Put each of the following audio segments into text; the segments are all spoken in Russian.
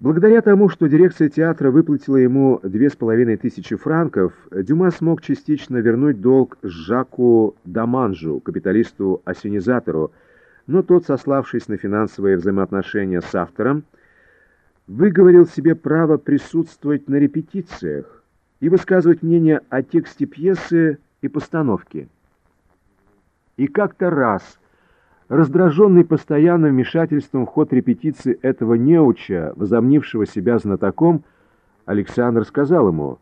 Благодаря тому, что дирекция театра выплатила ему две с половиной тысячи франков, Дюма смог частично вернуть долг Жаку Даманжу, капиталисту-ассенизатору, но тот, сославшись на финансовые взаимоотношения с автором, выговорил себе право присутствовать на репетициях и высказывать мнение о тексте пьесы и постановке. И как-то раз Раздраженный постоянным вмешательством в ход репетиции этого неуча, возомнившего себя знатоком, Александр сказал ему,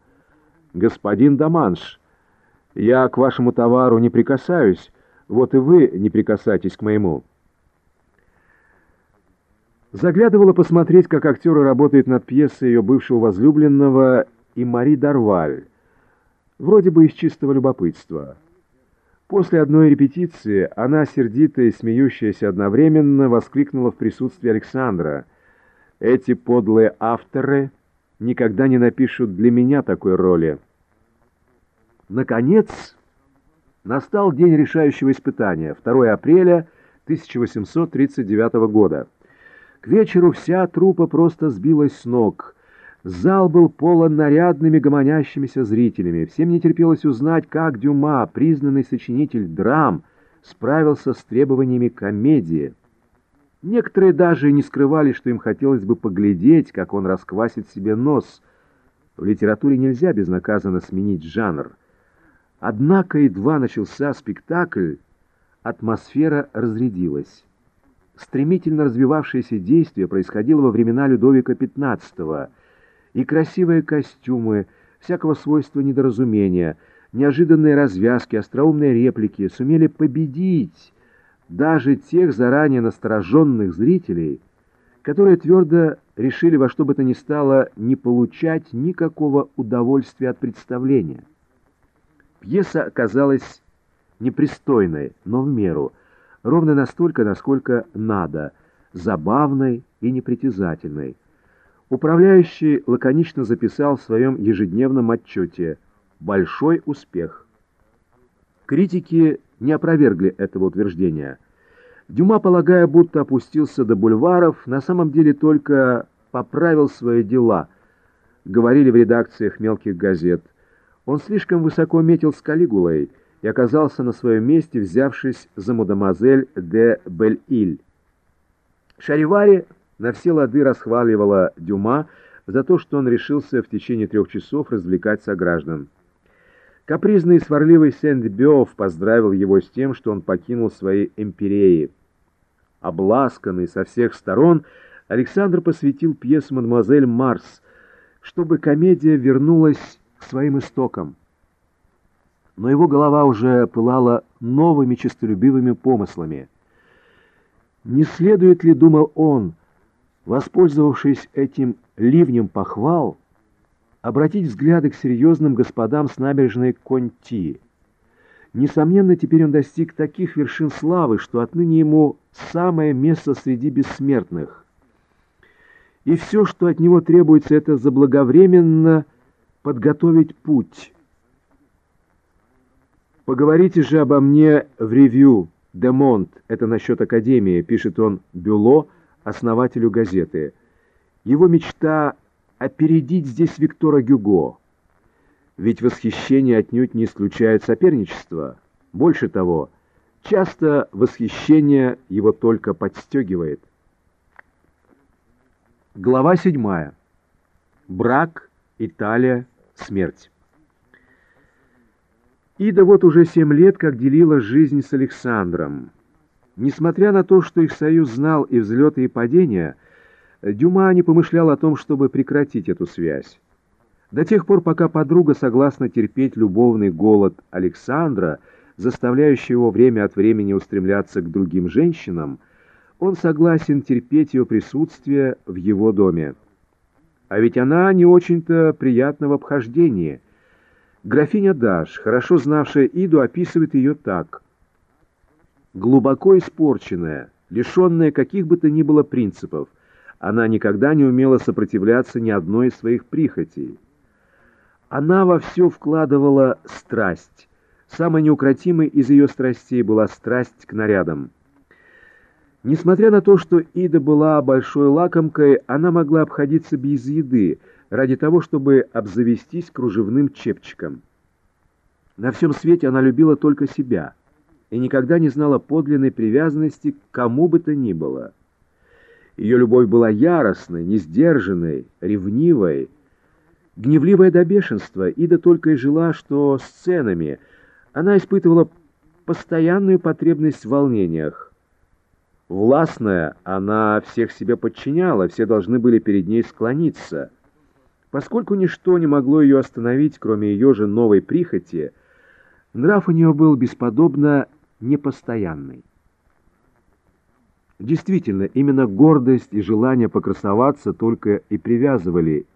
«Господин Даманш, я к вашему товару не прикасаюсь, вот и вы не прикасайтесь к моему». Заглядывала посмотреть, как актеры работают над пьесой ее бывшего возлюбленного и Мари Дарваль, вроде бы из чистого любопытства. После одной репетиции она, сердитая и смеющаяся одновременно, воскликнула в присутствии Александра. «Эти подлые авторы никогда не напишут для меня такой роли». Наконец, настал день решающего испытания, 2 апреля 1839 года. К вечеру вся труппа просто сбилась с ног – Зал был полон нарядными гомонящимися зрителями. Всем не терпелось узнать, как Дюма, признанный сочинитель драм, справился с требованиями комедии. Некоторые даже не скрывали, что им хотелось бы поглядеть, как он расквасит себе нос. В литературе нельзя безнаказанно сменить жанр. Однако едва начался спектакль, атмосфера разрядилась. Стремительно развивавшееся действие происходило во времена Людовика XV – и красивые костюмы, всякого свойства недоразумения, неожиданные развязки, остроумные реплики сумели победить даже тех заранее настороженных зрителей, которые твердо решили во что бы то ни стало не получать никакого удовольствия от представления. Пьеса оказалась непристойной, но в меру, ровно настолько, насколько надо, забавной и непритязательной, Управляющий лаконично записал в своем ежедневном отчете «Большой успех». Критики не опровергли этого утверждения. Дюма, полагая, будто опустился до бульваров, на самом деле только поправил свои дела, говорили в редакциях мелких газет. Он слишком высоко метил с Калигулой и оказался на своем месте, взявшись за мадемуазель де Бель-Иль. Шаривари на все лады расхваливала Дюма за то, что он решился в течение трех часов развлекать сограждан. Капризный и сварливый Сент-Бёв поздравил его с тем, что он покинул свои империи. Обласканный со всех сторон, Александр посвятил пьесу «Мадемуазель Марс», чтобы комедия вернулась к своим истокам. Но его голова уже пылала новыми честолюбивыми помыслами. Не следует ли, думал он, воспользовавшись этим ливнем похвал, обратить взгляды к серьезным господам с набережной Конти. Несомненно, теперь он достиг таких вершин славы, что отныне ему самое место среди бессмертных. И все, что от него требуется, это заблаговременно подготовить путь. «Поговорите же обо мне в ревью, Демонт, это насчет Академии», пишет он Бюло, основателю газеты. Его мечта — опередить здесь Виктора Гюго. Ведь восхищение отнюдь не исключает соперничество. Больше того, часто восхищение его только подстегивает. Глава 7. Брак, Италия, смерть. Ида вот уже семь лет как делила жизнь с Александром. Несмотря на то, что их союз знал и взлеты, и падения, Дюма не помышлял о том, чтобы прекратить эту связь. До тех пор, пока подруга согласна терпеть любовный голод Александра, заставляющий его время от времени устремляться к другим женщинам, он согласен терпеть ее присутствие в его доме. А ведь она не очень-то приятна в обхождении. Графиня Даш, хорошо знавшая Иду, описывает ее так – глубоко испорченная, лишенная каких бы то ни было принципов, она никогда не умела сопротивляться ни одной из своих прихотей. Она во все вкладывала страсть. Самой неукротимой из ее страстей была страсть к нарядам. Несмотря на то, что Ида была большой лакомкой, она могла обходиться без еды ради того, чтобы обзавестись кружевным чепчиком. На всем свете она любила только себя и никогда не знала подлинной привязанности к кому бы то ни было. Ее любовь была яростной, несдержанной, ревнивой, гневливая до бешенства. Ида только и жила, что сценами. Она испытывала постоянную потребность в волнениях. Властная, она всех себе подчиняла, все должны были перед ней склониться. Поскольку ничто не могло ее остановить, кроме ее же новой прихоти, нрав у нее был бесподобно непостоянный. Действительно, именно гордость и желание покрасоваться только и привязывали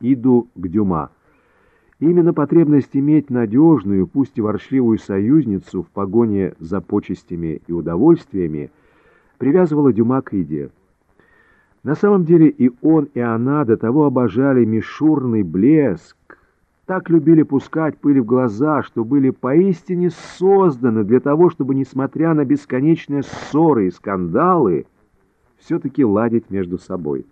Иду к Дюма. Именно потребность иметь надежную, пусть и воршливую союзницу в погоне за почестями и удовольствиями привязывала Дюма к Иде. На самом деле и он, и она до того обожали мишурный блеск, так любили пускать пыль в глаза, что были поистине созданы для того, чтобы, несмотря на бесконечные ссоры и скандалы, все-таки ладить между собой.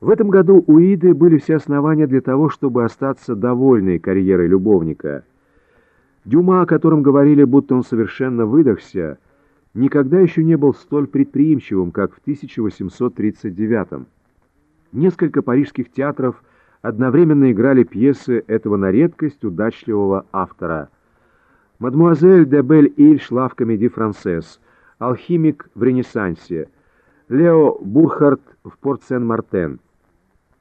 В этом году у Иды были все основания для того, чтобы остаться довольной карьерой любовника. Дюма, о котором говорили, будто он совершенно выдохся, никогда еще не был столь предприимчивым, как в 1839 -м. Несколько парижских театров – одновременно играли пьесы этого на редкость удачливого автора. «Мадемуазель де Бель-Иль шла в комедии «Францесс», «Алхимик в Ренессансе», «Лео Бурхард в Порт-Сен-Мартен»,